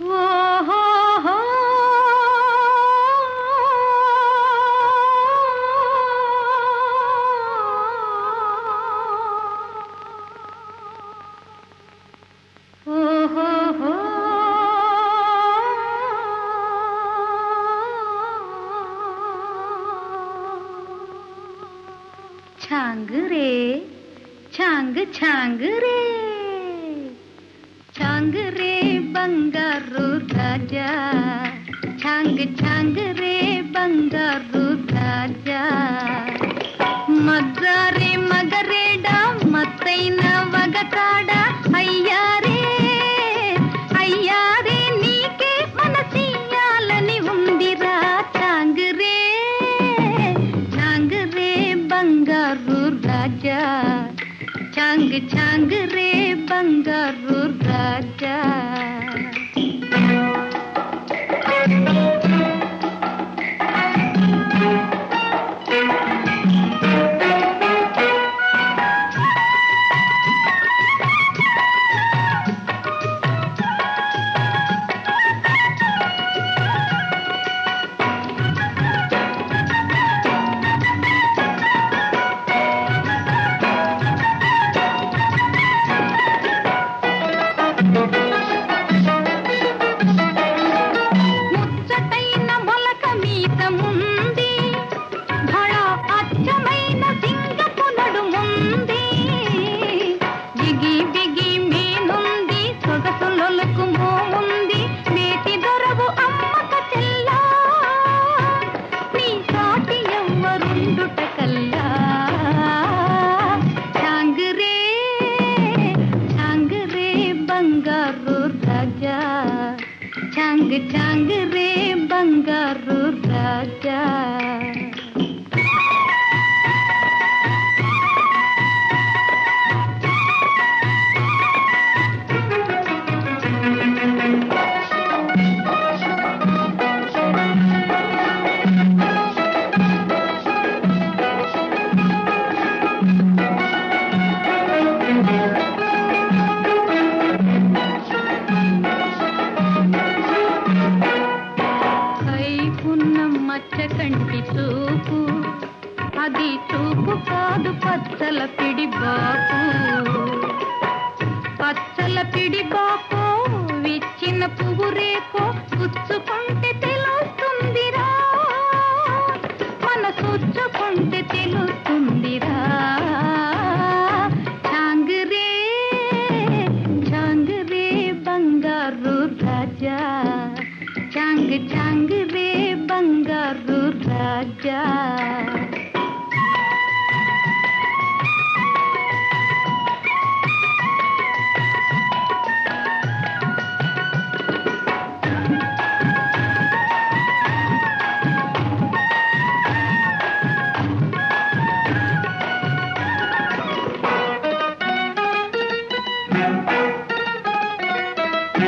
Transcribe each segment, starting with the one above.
啊啊啊！啊啊啊！唱歌嘞，唱歌，唱歌嘞。छांग रे बंगारू राजा छांग छांग रे बंगारू राजा ಮಗ್ಗಾರೆ ಮಗರೇಡ ಮತ್ತೈನ ವಗತಾಡ ಅಯ್ಯಾರೇ ಅಯ್ಯಾರೇ ನೀಕೆ ಮನಸಿಯಾಲನಿ ಉಂದಿರ ಚಾಂಗ್ರೇ ಚಾಂಗ್ರೇ ಬಂಗಾರು ರಾಜ ಚಾಂಗ್ ಚಾಂಗ್ರೇ ಬಂಗಾರು raja टांग रे बंगारू राजा నాది చూపు కాదు పచ్చల పిడి బాపు పచ్చల పిడి బాపు విచ్చిన పువ్వు రేపో పుచ్చుకుంటే తెలుస్తుందిరా మన పుచ్చుకుంటే తెలుస్తుందిరా చాంగరే చాంగరే రే బంగారు రాజా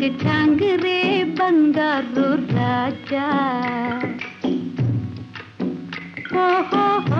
चांग चांग रे बंगारू राजा ओ हो हो